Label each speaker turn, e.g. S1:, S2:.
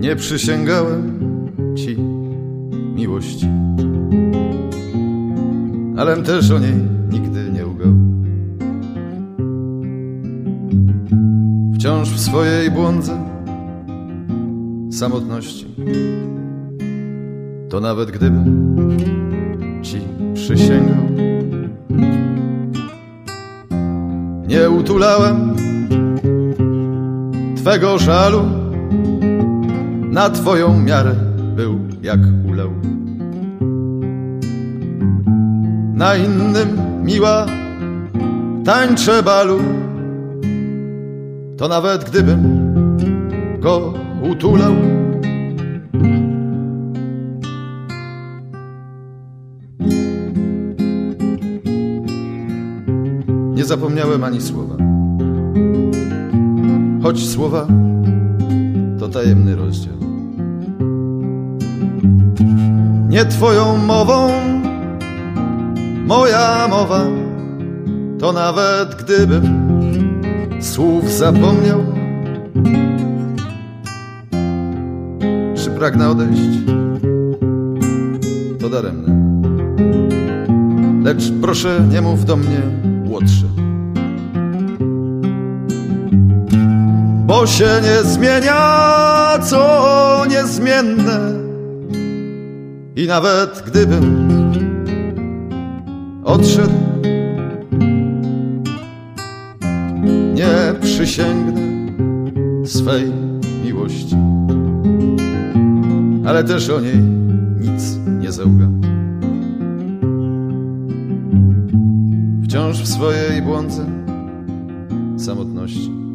S1: Nie przysięgałem ci miłości, alem też o niej nigdy nie ugał. Wciąż w swojej błądze samotności, to nawet gdybym ci przysięgał, nie utulałem Twego żalu na Twoją miarę był jak ulał. Na innym miła tańczę balu, to nawet gdybym go utulał. Nie zapomniałem ani słowa choć słowa tajemny rozdział. Nie twoją mową, moja mowa, to nawet gdybym słów zapomniał, czy pragnę odejść, to daremne. Lecz proszę nie mów do mnie, łotrze. Bo się nie zmienia, co niezmienne. I nawet gdybym odszedł, nie przysięgnę swej miłości, ale też o niej nic nie załgam. Wciąż w swojej błądze samotności